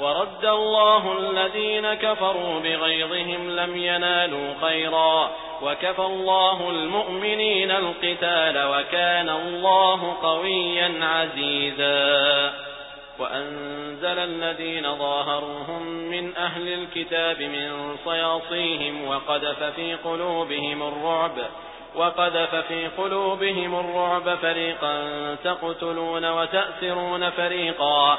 ورد الله الذين كفروا بغيظهم لم ينالوا خيرا. وكفى الله المؤمنين القتال وكان الله قويا عزيزا. وأنزل الذين ظاهروهم من أهل الكتاب من صياصيهم وقذف في قلوبهم الرعب. وقذف في قلوبهم الرعب فريقا تقتلون وتأسرون فريقا.